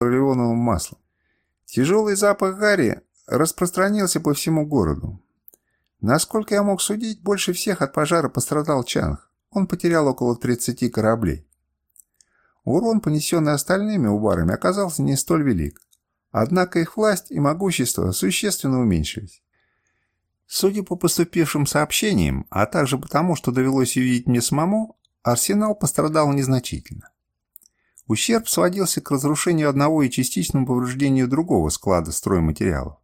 оливковым маслом. Тяжелый запах гари распространился по всему городу. Насколько я мог судить, больше всех от пожара пострадал Чанг. Он потерял около 30 кораблей. Урон, понесенный остальными убарами, оказался не столь велик. Однако их власть и могущество существенно уменьшились. Судя по поступившим сообщениям, а также потому, что довелось увидеть мне самому, арсенал пострадал незначительно. Ущерб сводился к разрушению одного и частичному повреждению другого склада стройматериалов.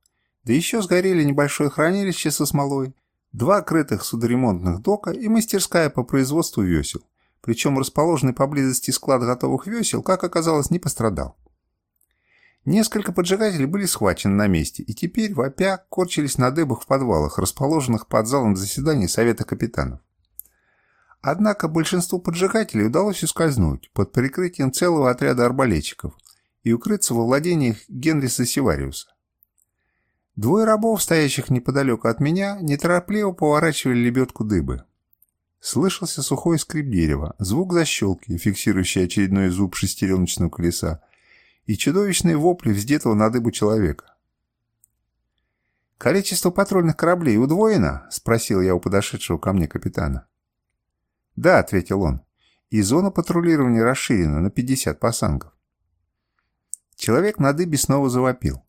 Да еще сгорели небольшое хранилище со смолой, два крытых судоремонтных дока и мастерская по производству весел. Причем расположенный поблизости склад готовых весел, как оказалось, не пострадал. Несколько поджигателей были схвачены на месте и теперь, вопя, корчились на дыбах в подвалах, расположенных под залом заседаний Совета капитанов. Однако большинству поджигателей удалось ускользнуть под прикрытием целого отряда арбалетчиков и укрыться во владениях Генриса Севариуса. Двое рабов, стоящих неподалеку от меня, неторопливо поворачивали лебедку дыбы. Слышался сухой скрип дерева, звук защелки, фиксирующий очередной зуб шестереночного колеса, и чудовищные вопли вздетого на дыбу человека. «Количество патрульных кораблей удвоено?» — спросил я у подошедшего ко мне капитана. «Да», — ответил он, — «и зона патрулирования расширена на 50 пасангов». Человек на дыбе снова завопил.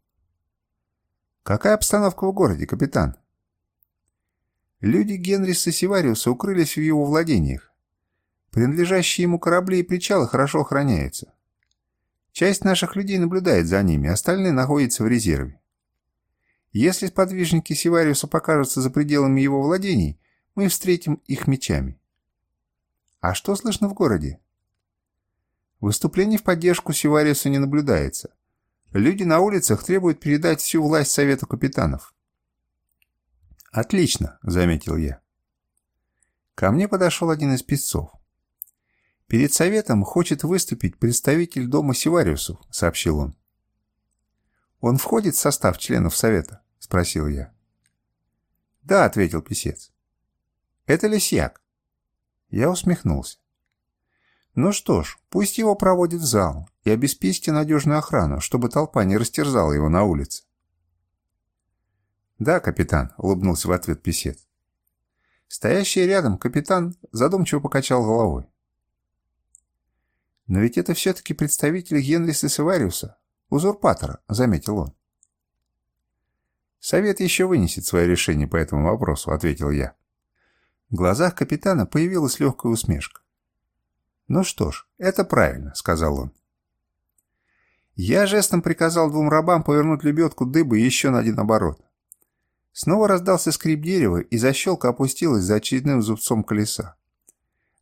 «Какая обстановка в городе, капитан?» Люди Генриса Севариуса укрылись в его владениях. Принадлежащие ему корабли и причалы хорошо охраняются. Часть наших людей наблюдает за ними, остальные находятся в резерве. Если сподвижники Севариуса покажутся за пределами его владений, мы встретим их мечами. А что слышно в городе? Выступлений в поддержку Севариуса не наблюдается. Люди на улицах требуют передать всю власть Совету капитанов. «Отлично», — заметил я. Ко мне подошел один из песцов. «Перед советом хочет выступить представитель дома Севариусов», — сообщил он. «Он входит в состав членов совета?» — спросил я. «Да», — ответил писец. «Это Лисьяк». Я усмехнулся. «Ну что ж, пусть его проводят в зал и обеспечьте надежную охрану, чтобы толпа не растерзала его на улице». «Да, капитан», — улыбнулся в ответ писец. Стоящий рядом капитан задумчиво покачал головой. «Но ведь это все-таки представитель Генриса Севариуса, узурпатора», — заметил он. «Совет еще вынесет свое решение по этому вопросу», — ответил я. В глазах капитана появилась легкая усмешка. «Ну что ж, это правильно», — сказал он. Я жестом приказал двум рабам повернуть лебедку дыбы еще на один оборот. Снова раздался скрип дерева, и защелка опустилась за очередным зубцом колеса.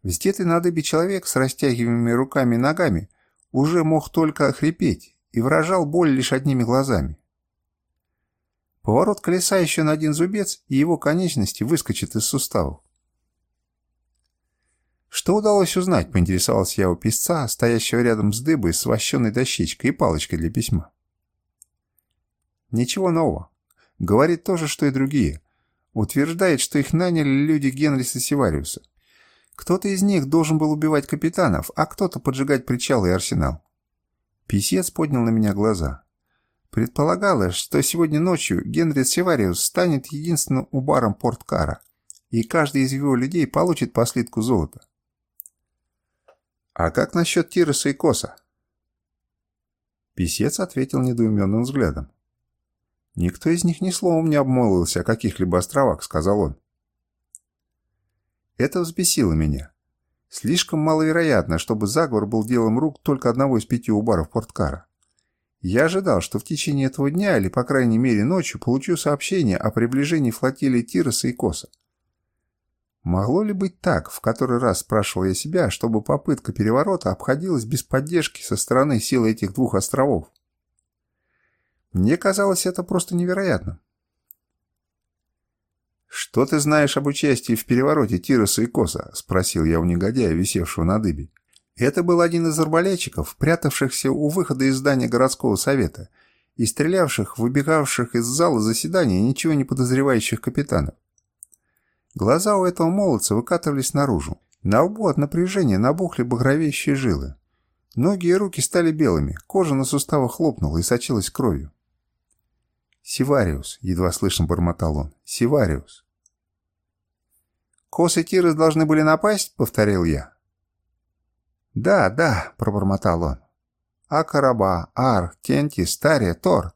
Вздетый на дыбе человек с растягиваемыми руками и ногами уже мог только хрипеть и выражал боль лишь одними глазами. Поворот колеса еще на один зубец, и его конечности выскочат из суставов. Что удалось узнать, поинтересовался я у писца, стоящего рядом с дыбой с вощеной дощечкой и палочкой для письма. Ничего нового. Говорит то же, что и другие. Утверждает, что их наняли люди Генриса Севариуса. Кто-то из них должен был убивать капитанов, а кто-то поджигать причалы и арсенал. Писец поднял на меня глаза. Предполагалось, что сегодня ночью Генри Севариус станет единственным убаром порткара, и каждый из его людей получит по слитку золота. «А как насчет Тироса и Коса?» Писец ответил недоуменным взглядом. «Никто из них ни словом не обмолвился о каких-либо островах», — сказал он. Это взбесило меня. Слишком маловероятно, чтобы заговор был делом рук только одного из пяти убаров Порткара. Я ожидал, что в течение этого дня, или по крайней мере ночью, получу сообщение о приближении флотилии Тироса и Коса. Могло ли быть так, в который раз спрашивал я себя, чтобы попытка переворота обходилась без поддержки со стороны силы этих двух островов? Мне казалось это просто невероятно. «Что ты знаешь об участии в перевороте Тироса и Коса?» – спросил я у негодяя, висевшего на дыбе. Это был один из арбалетчиков, прятавшихся у выхода из здания городского совета и стрелявших, выбегавших из зала заседания ничего не подозревающих капитанов. Глаза у этого молодца выкатывались наружу. На лбу от напряжения набухли багровеющие жилы. Ноги и руки стали белыми, кожа на суставах хлопнула и сочилась кровью. «Сивариус», — едва слышно бормотал он, — «Сивариус». «Кос и Тирос должны были напасть?» — повторил я. «Да, да», — пробормотал он. «А Караба, Ар, Тенти, Стария, Тор».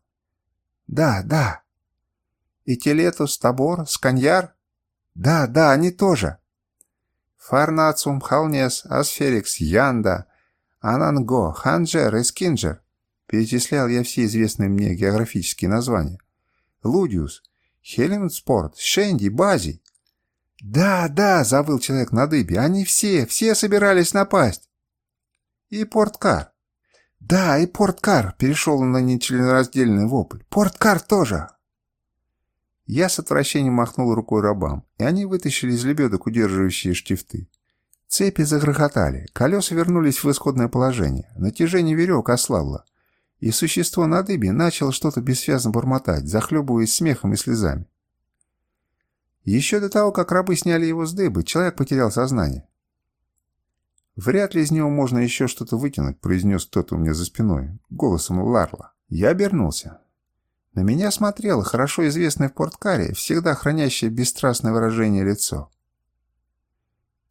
«Да, да». «И Телетус, Табор, Сканьяр?» «Да, да, они тоже». «Фарнацум, Халнес, Асферикс, Янда, Ананго, Ханджер и Скинджер. Перечислял я все известные мне географические названия. Лудиус, Хелендспорт, Шенди, Бази. «Да, да», — завыл человек на дыбе, — «они все, все собирались напасть». «И Порткар». «Да, и Порткар», — перешел на нечленораздельный вопль. «Порткар тоже». Я с отвращением махнул рукой рабам, и они вытащили из лебедок удерживающие штифты. Цепи загрохотали, колеса вернулись в исходное положение, натяжение веревок ослабло, и существо на дыбе начало что-то бессвязно бормотать, захлебываясь смехом и слезами. Еще до того, как рабы сняли его с дыбы, человек потерял сознание. «Вряд ли из него можно еще что-то вытянуть», — произнес кто-то у меня за спиной, голосом Ларла. Я обернулся. На меня смотрело хорошо известное в порткаре, всегда хранящее бесстрастное выражение лицо.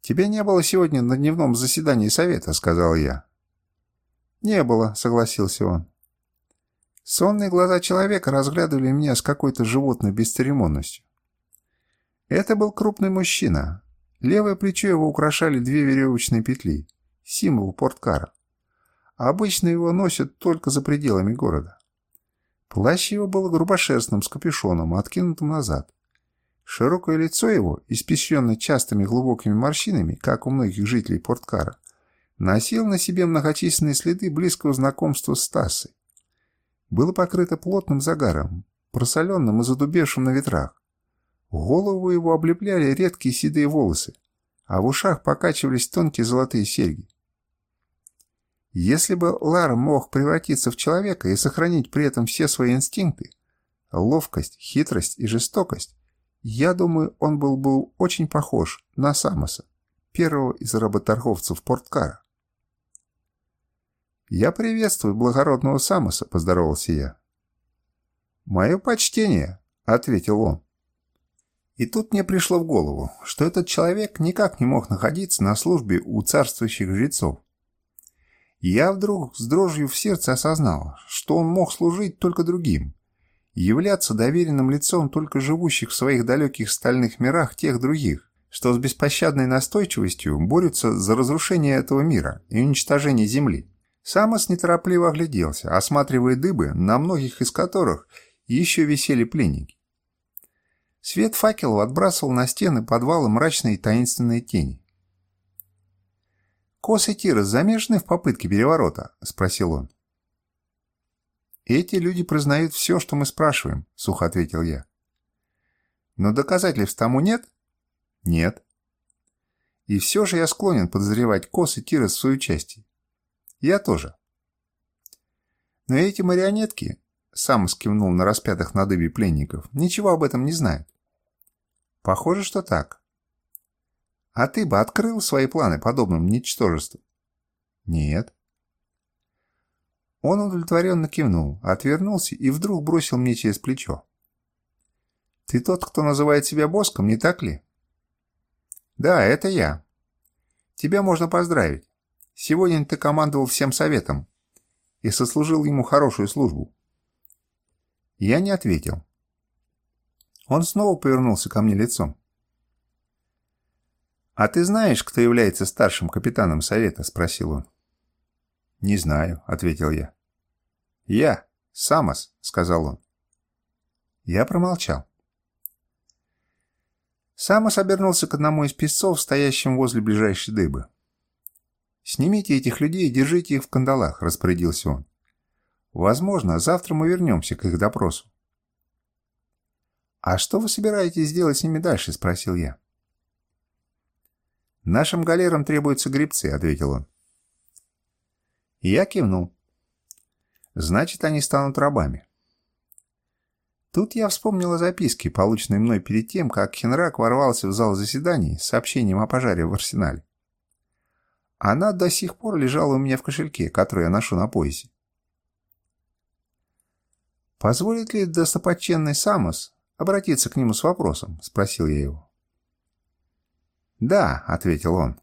«Тебя не было сегодня на дневном заседании совета», — сказал я. «Не было», — согласился он. Сонные глаза человека разглядывали меня с какой-то животной бесцеремонностью. Это был крупный мужчина. Левое плечо его украшали две веревочные петли, символ порткара. Обычно его носят только за пределами города. Плащ его был грубошерстным, с капюшоном, откинутым назад. Широкое лицо его, испещренное частыми глубокими морщинами, как у многих жителей Порткара, носил на себе многочисленные следы близкого знакомства с Тассой. Было покрыто плотным загаром, просоленным и задубевшим на ветрах. Голову его облепляли редкие седые волосы, а в ушах покачивались тонкие золотые серьги. Если бы Лар мог превратиться в человека и сохранить при этом все свои инстинкты, ловкость, хитрость и жестокость, я думаю, он был бы очень похож на Самоса, первого из работорговцев Порткара. «Я приветствую благородного Самоса», — поздоровался я. «Мое почтение», — ответил он. И тут мне пришло в голову, что этот человек никак не мог находиться на службе у царствующих жрецов. Я вдруг с дрожью в сердце осознал, что он мог служить только другим, являться доверенным лицом только живущих в своих далеких стальных мирах тех других, что с беспощадной настойчивостью борются за разрушение этого мира и уничтожение Земли. Самос неторопливо огляделся, осматривая дыбы, на многих из которых еще висели пленники. Свет факелов отбрасывал на стены подвала мрачные таинственные тени. «Кос и Тирос замешаны в попытке переворота?» – спросил он. «Эти люди признают все, что мы спрашиваем», — сухо ответил я. «Но доказательств тому нет?» «Нет». «И все же я склонен подозревать Кос и Тирос в свою части. Я тоже». «Но эти марионетки», — сам скивнул на распятых на дыбе пленников, — «ничего об этом не знают». «Похоже, что так». «А ты бы открыл свои планы подобным ничтожеству?» «Нет». Он удовлетворенно кивнул, отвернулся и вдруг бросил мне через плечо. «Ты тот, кто называет себя Боском, не так ли?» «Да, это я. Тебя можно поздравить. Сегодня ты командовал всем советом и сослужил ему хорошую службу». Я не ответил. Он снова повернулся ко мне лицом. «А ты знаешь, кто является старшим капитаном совета?» – спросил он. «Не знаю», — ответил я. «Я, Самос», — сказал он. Я промолчал. Самос обернулся к одному из песцов, стоящим возле ближайшей дыбы. «Снимите этих людей и держите их в кандалах», — распорядился он. «Возможно, завтра мы вернемся к их допросу». «А что вы собираетесь делать с ними дальше?» — спросил я. «Нашим галерам требуются грибцы», — ответил он. Я кивнул. Значит, они станут рабами. Тут я вспомнил о записке, полученной мной перед тем, как Хенрак ворвался в зал заседаний с сообщением о пожаре в арсенале. Она до сих пор лежала у меня в кошельке, который я ношу на поясе. «Позволит ли достопочтенный Самос обратиться к нему с вопросом?» — спросил я его. «Да», — ответил он.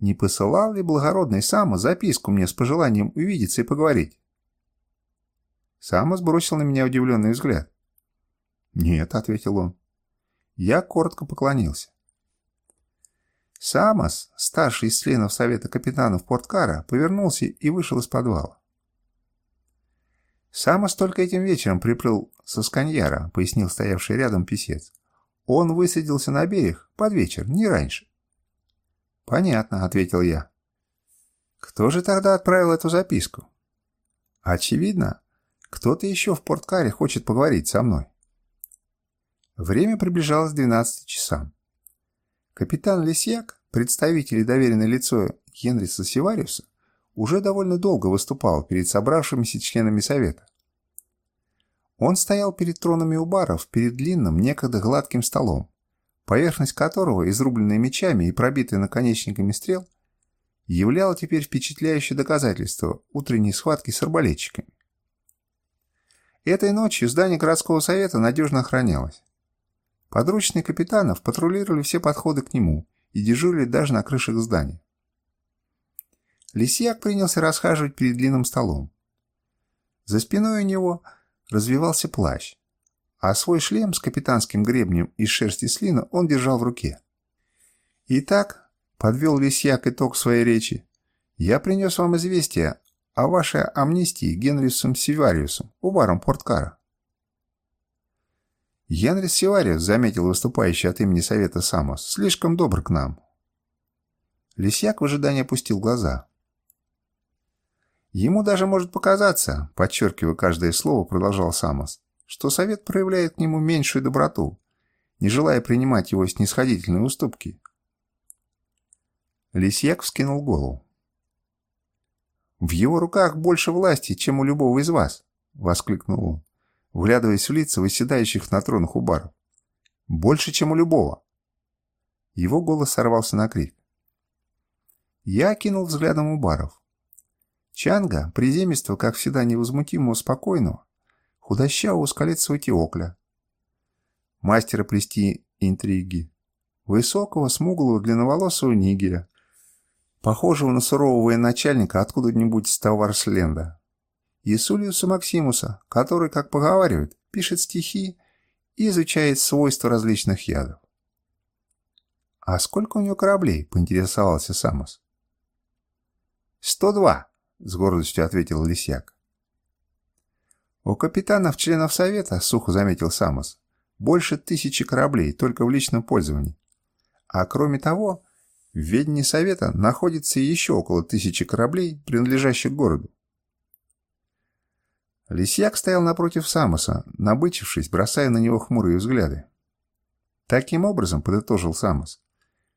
«Не посылал ли благородный Самос записку мне с пожеланием увидеться и поговорить?» Самос бросил на меня удивленный взгляд. «Нет», — ответил он. Я коротко поклонился. Самос, старший из членов Совета капитанов Порткара, повернулся и вышел из подвала. «Самос только этим вечером приплыл со Сканьяра», — пояснил стоявший рядом писец. «Он высадился на берег под вечер, не раньше». «Понятно», — ответил я. «Кто же тогда отправил эту записку?» «Очевидно, кто-то еще в Порткаре хочет поговорить со мной». Время приближалось к 12 часам. Капитан Лисьяк, представитель и доверенное лицо Генриса Севариуса, уже довольно долго выступал перед собравшимися членами Совета. Он стоял перед тронами у баров, перед длинным, некогда гладким столом, поверхность которого, изрубленная мечами и пробитая наконечниками стрел, являла теперь впечатляющее доказательство утренней схватки с арбалетчиками. Этой ночью здание городского совета надежно охранялось. Подручные капитанов патрулировали все подходы к нему и дежурили даже на крышах здания. Лисьяк принялся расхаживать перед длинным столом. За спиной у него развивался плащ, а свой шлем с капитанским гребнем из шерсти слина он держал в руке. «Итак», — подвел Лисьяк итог своей речи, — «я принес вам известие о вашей амнистии Генрисом Севариусом, убаром Порткара. Янрис Севариус, заметил выступающий от имени Совета Самос, слишком добр к нам. Лисьяк в ожидании опустил глаза. Ему даже может показаться, подчеркивая каждое слово, продолжал Самос, что Совет проявляет к нему меньшую доброту, не желая принимать его снисходительные уступки. Лисьяк вскинул голову. «В его руках больше власти, чем у любого из вас!» — воскликнул он вглядываясь в лица выседающих на тронах у баров. «Больше, чем у любого!» Его голос сорвался на крик. Я кинул взглядом у баров. Чанга, приземистого, как всегда, невозмутимого, спокойного, худощавого скалецого теокля, мастера плести интриги, высокого, смуглого, длинноволосого нигеря, похожего на сурового военачальника откуда-нибудь с Таварсленда, Исулиуса Максимуса, который, как поговаривают, пишет стихи и изучает свойства различных ядов. «А сколько у него кораблей?» — поинтересовался Самос. «Сто два», — с гордостью ответил Лисяк. «У капитанов-членов Совета, — сухо заметил Самос, — больше тысячи кораблей, только в личном пользовании. А кроме того, в ведении Совета находится еще около тысячи кораблей, принадлежащих городу. Лисьяк стоял напротив Самоса, набычившись, бросая на него хмурые взгляды. Таким образом, подытожил Самос,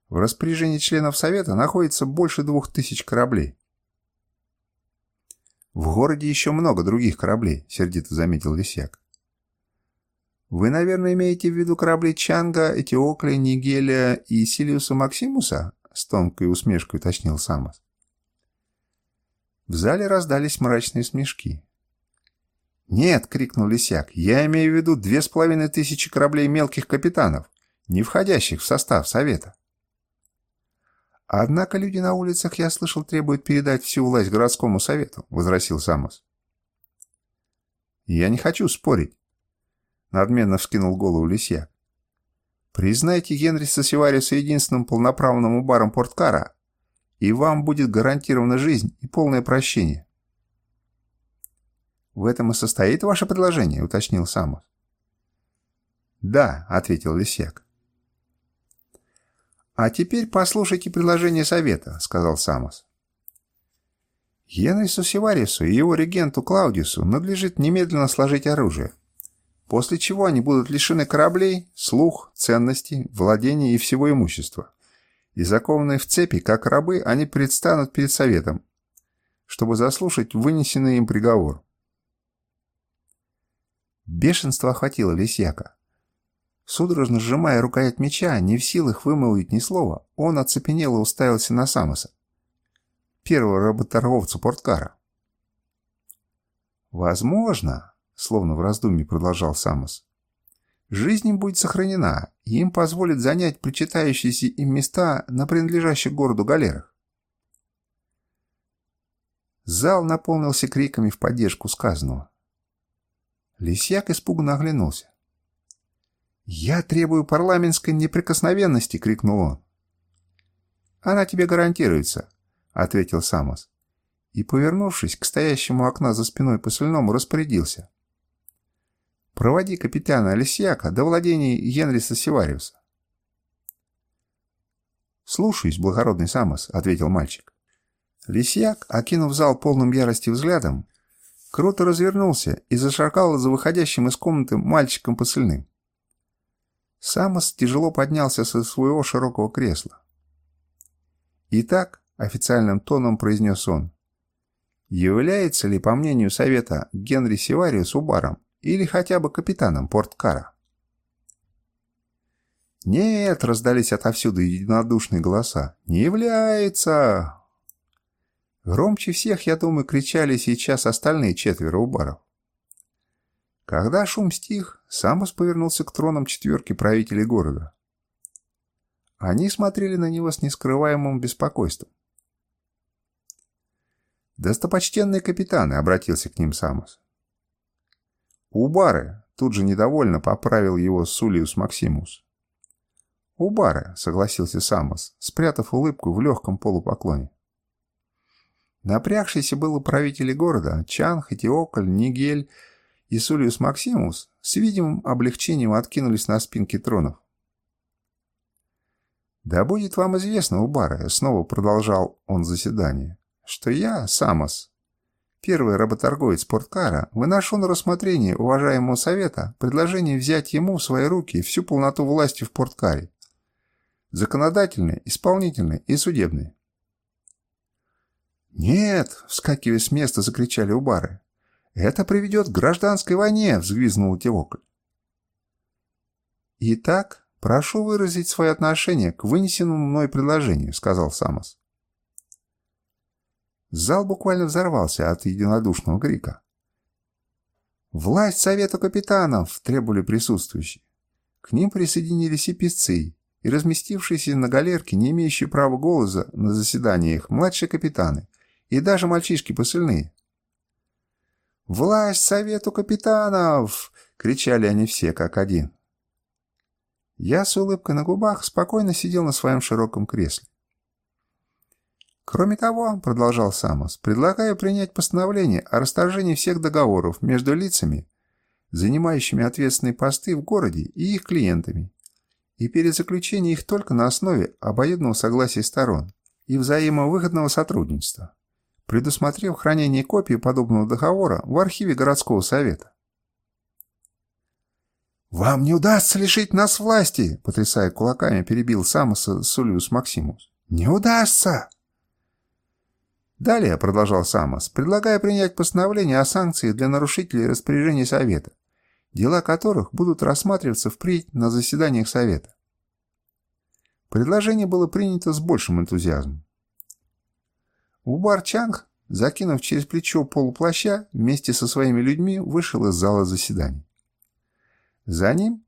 в распоряжении членов Совета находится больше двух тысяч кораблей. «В городе еще много других кораблей», — сердито заметил Лисьяк. «Вы, наверное, имеете в виду корабли Чанга, Этиокля, Нигеля и Силиуса Максимуса?» — с тонкой усмешкой уточнил Самос. В зале раздались мрачные смешки. «Нет!» — крикнул Лисяк. «Я имею в виду две с половиной тысячи кораблей мелких капитанов, не входящих в состав Совета». «Однако люди на улицах, я слышал, требуют передать всю власть городскому совету», — возразил Самос. «Я не хочу спорить», — надменно вскинул голову Лисьяк. «Признайте Генриса Севариуса единственным полноправным убаром Порткара, и вам будет гарантирована жизнь и полное прощение». «В этом и состоит ваше предложение?» — уточнил Самус. «Да», — ответил Лисяк. «А теперь послушайте предложение совета», — сказал Самос. Генрису Севарису и его регенту Клаудиусу надлежит немедленно сложить оружие, после чего они будут лишены кораблей, слух, ценностей, владения и всего имущества. И закованные в цепи, как рабы, они предстанут перед советом, чтобы заслушать вынесенный им приговор. Бешенство охватило Лисьяка. Судорожно сжимая рукоять меча, не в силах вымолвить ни слова, он оцепенел и уставился на Самоса, первого работорговца порткара. «Возможно», — словно в раздумье продолжал Самос, «жизнь им будет сохранена, и им позволят занять причитающиеся им места на принадлежащих городу галерах». Зал наполнился криками в поддержку сказанного. Лисьяк испуганно оглянулся. «Я требую парламентской неприкосновенности!» — крикнул он. «Она тебе гарантируется», — ответил Самос. И, повернувшись к стоящему окна за спиной посыльному, распорядился. «Проводи капитана Лисьяка до владений Генриса Севариуса». «Слушаюсь, благородный Самос», — ответил мальчик. Лисьяк, окинув зал полным ярости взглядом, круто развернулся и зашагал за выходящим из комнаты мальчиком посыльным. Самос тяжело поднялся со своего широкого кресла. «Итак», — официальным тоном произнес он, «является ли, по мнению Совета, Генри Севариус убаром или хотя бы капитаном Порткара?» «Нет», — раздались отовсюду единодушные голоса, — «не является!» Громче всех, я думаю, кричали сейчас остальные четверо убаров. Когда шум стих, Самус повернулся к тронам четверки правителей города. Они смотрели на него с нескрываемым беспокойством. «Достопочтенные капитаны», — обратился к ним Самус. «Убары», — тут же недовольно поправил его Сулиус Максимус. «Убары», — согласился Самус, спрятав улыбку в легком полупоклоне. Напрягшиеся было правители города Чанг, Этиокль, Нигель и Сулиус Максимус с видимым облегчением откинулись на спинки тронов. «Да будет вам известно, Убара», — снова продолжал он заседание, «что я, Самос, первый работорговец спорткара, выношу на рассмотрение уважаемого совета предложение взять ему в свои руки всю полноту власти в порткаре. Законодательной, исполнительной и судебной. «Нет!» — вскакивая с места, закричали убары. «Это приведет к гражданской войне!» — взвизнул Теокль. «Итак, прошу выразить свое отношение к вынесенному мной предложению», — сказал Самос. Зал буквально взорвался от единодушного крика. «Власть Совета Капитанов!» — требовали присутствующие. К ним присоединились и песцы, и разместившиеся на галерке, не имеющие права голоса на заседаниях, младшие капитаны, и даже мальчишки посыльные. «Власть Совету капитанов!» — кричали они все как один. Я с улыбкой на губах спокойно сидел на своем широком кресле. «Кроме того, — продолжал Самос, — предлагаю принять постановление о расторжении всех договоров между лицами, занимающими ответственные посты в городе и их клиентами, и перезаключение их только на основе обоюдного согласия сторон и взаимовыгодного сотрудничества предусмотрев хранение копии подобного договора в архиве городского совета. «Вам не удастся лишить нас власти!» — потрясая кулаками, перебил Самоса Сулиус Максимус. «Не удастся!» Далее, продолжал Самос, предлагая принять постановление о санкциях для нарушителей распоряжений Совета, дела которых будут рассматриваться впредь на заседаниях Совета. Предложение было принято с большим энтузиазмом. Убар Чанг, закинув через плечо полуплаща, вместе со своими людьми вышел из зала заседаний. За ним,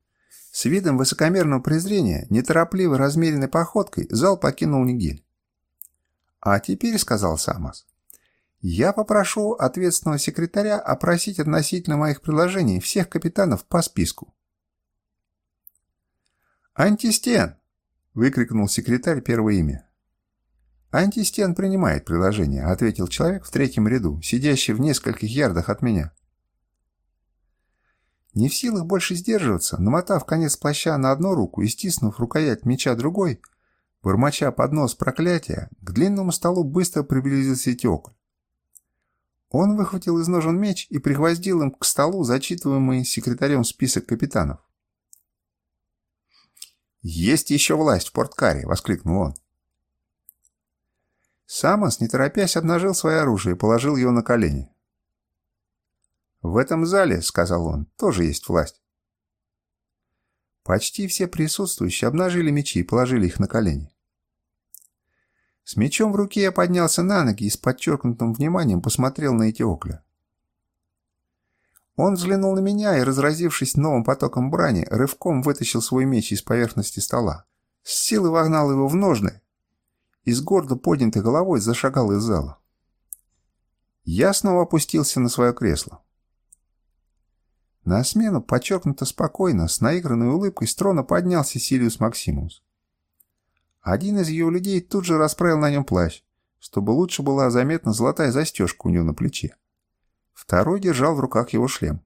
с видом высокомерного презрения, неторопливой размеренной походкой, зал покинул Нигель. «А теперь», — сказал Самос, — «я попрошу ответственного секретаря опросить относительно моих предложений всех капитанов по списку». «Антистен!» — выкрикнул секретарь первое имя. «Антистен принимает предложение», — ответил человек в третьем ряду, сидящий в нескольких ярдах от меня. Не в силах больше сдерживаться, намотав конец плаща на одну руку и стиснув рукоять меча другой, бормоча под нос проклятия, к длинному столу быстро приблизился Теокль. Он выхватил из ножен меч и пригвоздил им к столу зачитываемый секретарем список капитанов. «Есть еще власть в порткаре!» — воскликнул он. Самос, не торопясь, обнажил свое оружие и положил его на колени. «В этом зале, — сказал он, — тоже есть власть». Почти все присутствующие обнажили мечи и положили их на колени. С мечом в руке я поднялся на ноги и с подчеркнутым вниманием посмотрел на Этиокля. Он взглянул на меня и, разразившись новым потоком брани, рывком вытащил свой меч из поверхности стола. С силой вогнал его в ножны и с гордо поднятой головой зашагал из зала. Я снова опустился на свое кресло. На смену подчеркнуто спокойно, с наигранной улыбкой, с трона поднялся Силиус Максимус. Один из ее людей тут же расправил на нем плащ, чтобы лучше была заметна золотая застежка у него на плече. Второй держал в руках его шлем.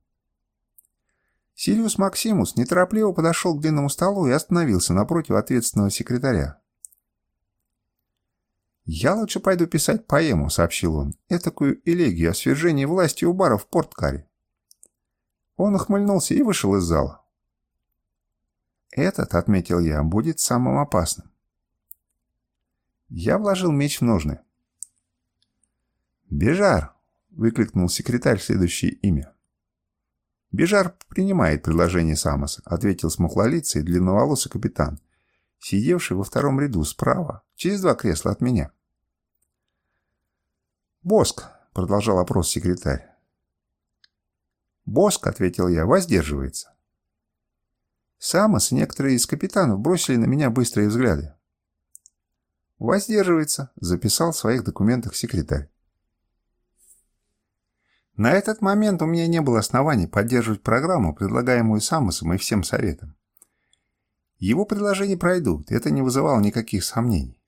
Сириус Максимус неторопливо подошел к длинному столу и остановился напротив ответственного секретаря. «Я лучше пойду писать поэму», — сообщил он, — «этакую элегию о свержении власти у бара в Порткаре». Он ухмыльнулся и вышел из зала. «Этот, — отметил я, — будет самым опасным. Я вложил меч в ножны. «Бежар!» — выкликнул секретарь следующее имя. «Бежар принимает предложение Самоса», — ответил смуглолицый длинноволосый капитан, сидевший во втором ряду справа, через два кресла от меня. «Боск», — продолжал опрос секретарь. «Боск», — ответил я, — «воздерживается». Самос и некоторые из капитанов бросили на меня быстрые взгляды. «Воздерживается», — записал в своих документах секретарь. На этот момент у меня не было оснований поддерживать программу, предлагаемую Самосом и всем советом. Его предложения пройдут, это не вызывало никаких сомнений.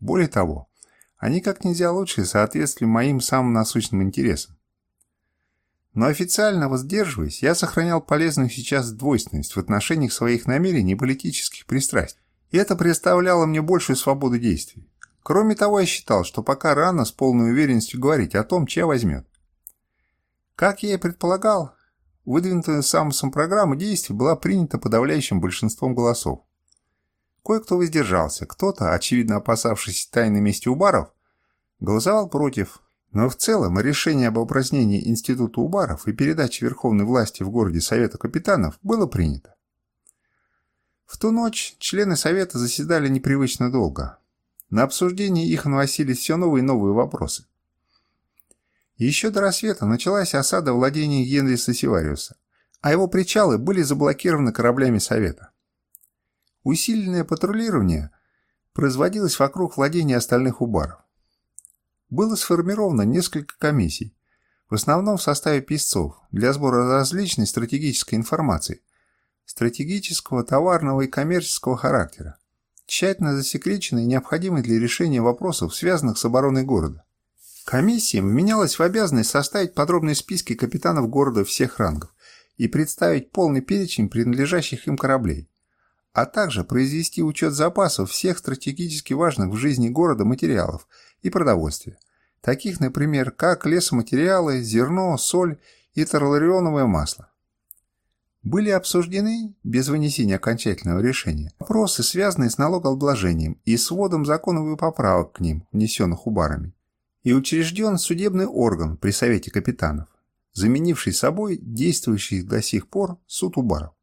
Более того, они как нельзя лучше соответствовали моим самым насущным интересам. Но официально воздерживаясь, я сохранял полезную сейчас двойственность в отношениях своих намерений и политических пристрастий и это представляло мне большую свободу действий. Кроме того, я считал, что пока рано с полной уверенностью говорить о том, чья возьмет. Как я и предполагал, выдвинутая Самусом программа действий была принята подавляющим большинством голосов. Кое-кто воздержался, кто-то, очевидно опасавшись тайной мести Убаров, голосовал против, но в целом решение об упразднении Института Убаров и передаче верховной власти в городе Совета капитанов было принято. В ту ночь члены Совета заседали непривычно долго. На обсуждение их наносились все новые и новые вопросы. Еще до рассвета началась осада владений Генриса Сивариуса, а его причалы были заблокированы кораблями Совета. Усиленное патрулирование производилось вокруг владений остальных убаров. Было сформировано несколько комиссий, в основном в составе писцов, для сбора различной стратегической информации – стратегического, товарного и коммерческого характера, тщательно засекреченный и необходимый для решения вопросов, связанных с обороной города. Комиссиям вменялось в обязанность составить подробные списки капитанов города всех рангов и представить полный перечень принадлежащих им кораблей, а также произвести учет запасов всех стратегически важных в жизни города материалов и продовольствия, таких, например, как лесоматериалы, зерно, соль и тарларионовое масло. Были обсуждены, без вынесения окончательного решения, вопросы, связанные с налогообложением и сводом законов и поправок к ним, внесенных убарами, и учрежден судебный орган при Совете капитанов, заменивший собой действующий до сих пор суд убаров.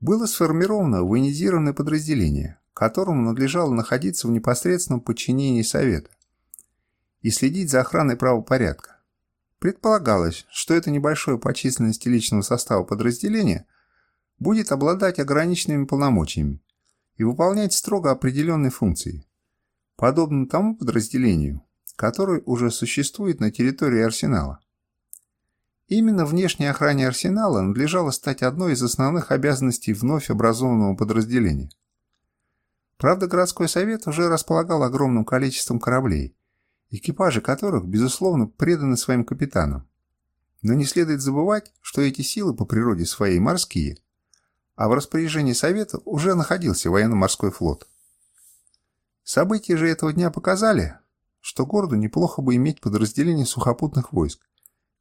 Было сформировано военизированное подразделение, которому надлежало находиться в непосредственном подчинении Совета и следить за охраной правопорядка, Предполагалось, что это небольшое по численности личного состава подразделение будет обладать ограниченными полномочиями и выполнять строго определенные функции, подобно тому подразделению, которое уже существует на территории арсенала. Именно внешней охране арсенала надлежало стать одной из основных обязанностей вновь образованного подразделения. Правда, городской совет уже располагал огромным количеством кораблей, экипажи которых, безусловно, преданы своим капитанам. Но не следует забывать, что эти силы по природе своей морские, а в распоряжении Совета уже находился военно-морской флот. События же этого дня показали, что городу неплохо бы иметь подразделение сухопутных войск,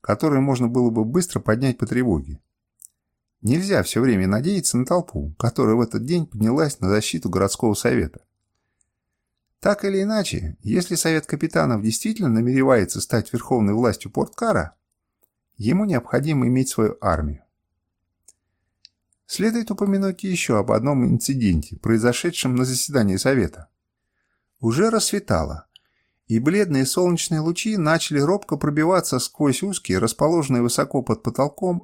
которые можно было бы быстро поднять по тревоге. Нельзя все время надеяться на толпу, которая в этот день поднялась на защиту городского совета. Так или иначе, если Совет Капитанов действительно намеревается стать верховной властью Порткара, ему необходимо иметь свою армию. Следует упомянуть еще об одном инциденте, произошедшем на заседании Совета. Уже рассветало, и бледные солнечные лучи начали робко пробиваться сквозь узкие, расположенные высоко под потолком,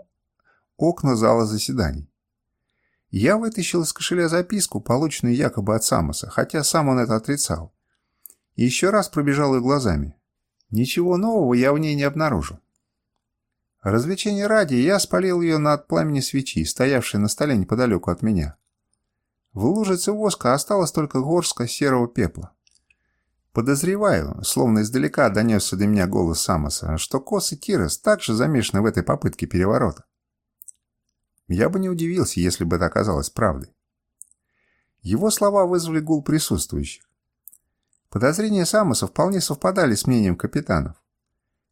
окна зала заседаний. Я вытащил из кошеля записку, полученную якобы от Самоса, хотя сам он это отрицал. И еще раз пробежал ее глазами. Ничего нового я в ней не обнаружил. Развлечение ради я спалил ее над пламени свечи, стоявшей на столе неподалеку от меня. В лужице воска осталось только горстка серого пепла. Подозреваю, словно издалека донесся до меня голос Самоса, что Кос и Тирос также замешаны в этой попытке переворота. Я бы не удивился, если бы это оказалось правдой. Его слова вызвали гул присутствующих. Подозрения Самоса вполне совпадали с мнением капитанов.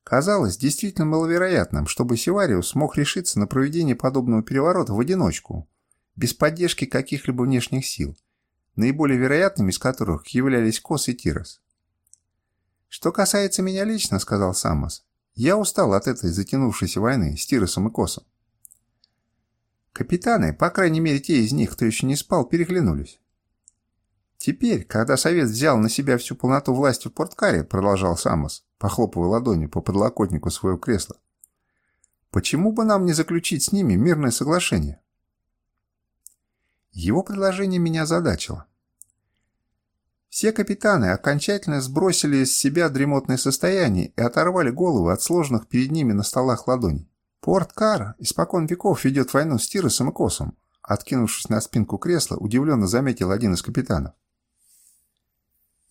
Казалось действительно маловероятным, чтобы Севариус смог решиться на проведение подобного переворота в одиночку, без поддержки каких-либо внешних сил, наиболее вероятными из которых являлись Кос и Тирос. «Что касается меня лично, — сказал Самос, — я устал от этой затянувшейся войны с Тиросом и Косом. Капитаны, по крайней мере те из них, кто еще не спал, переглянулись. Теперь, когда Совет взял на себя всю полноту власти в Порткаре, продолжал Самос, похлопывая ладонью по подлокотнику своего кресла, почему бы нам не заключить с ними мирное соглашение? Его предложение меня задачило. Все капитаны окончательно сбросили с себя дремотное состояние и оторвали головы от сложных перед ними на столах ладоней. Порт Кар испокон веков ведет войну с Тиросом и Косом, откинувшись на спинку кресла, удивленно заметил один из капитанов.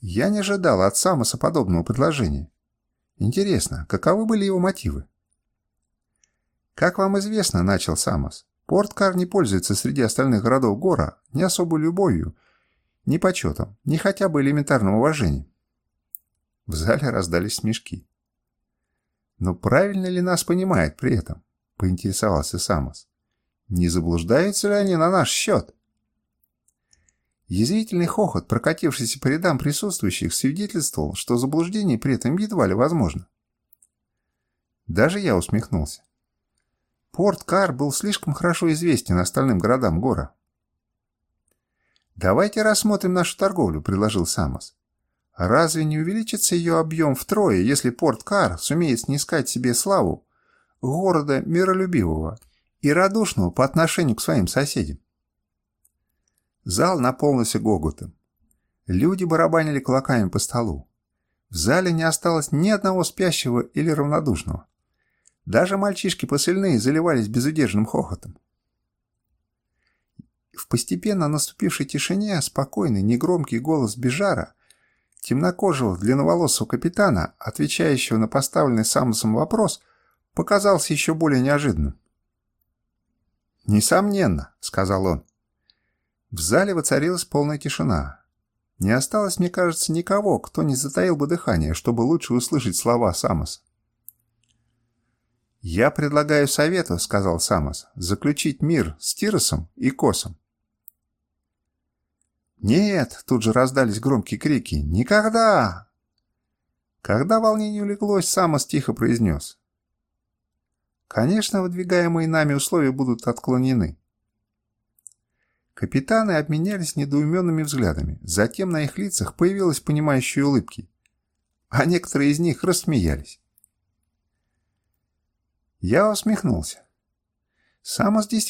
Я не ожидал от Самоса подобного предложения. Интересно, каковы были его мотивы? Как вам известно, начал Самос, Порт Кар не пользуется среди остальных городов Гора ни особой любовью, ни почетом, ни хотя бы элементарным уважением. В зале раздались смешки. Но правильно ли нас понимает при этом? — поинтересовался Самос. «Не заблуждаются ли они на наш счет?» Язвительный хохот, прокатившийся по рядам присутствующих, свидетельствовал, что заблуждение при этом едва ли возможно. Даже я усмехнулся. Порт Кар был слишком хорошо известен остальным городам Гора. «Давайте рассмотрим нашу торговлю», — предложил Самос. «Разве не увеличится ее объем втрое, если Порт Кар сумеет снискать себе славу города миролюбивого и радушного по отношению к своим соседям. Зал наполнился гоготом. Люди барабанили кулаками по столу. В зале не осталось ни одного спящего или равнодушного. Даже мальчишки посыльные заливались безудержным хохотом. В постепенно наступившей тишине спокойный, негромкий голос Бежара, темнокожего, длинноволосого капитана, отвечающего на поставленный Самусом вопрос – показался еще более неожиданным. «Несомненно», — сказал он. В зале воцарилась полная тишина. Не осталось, мне кажется, никого, кто не затаил бы дыхание, чтобы лучше услышать слова Самоса. «Я предлагаю совету», — сказал Самос, — «заключить мир с Тиросом и Косом». «Нет!» — тут же раздались громкие крики. «Никогда!» Когда волнение улеглось, Самос тихо произнес. Конечно, выдвигаемые нами условия будут отклонены. Капитаны обменялись недоуменными взглядами. Затем на их лицах появились понимающие улыбки. А некоторые из них рассмеялись. Я усмехнулся. Самос действительно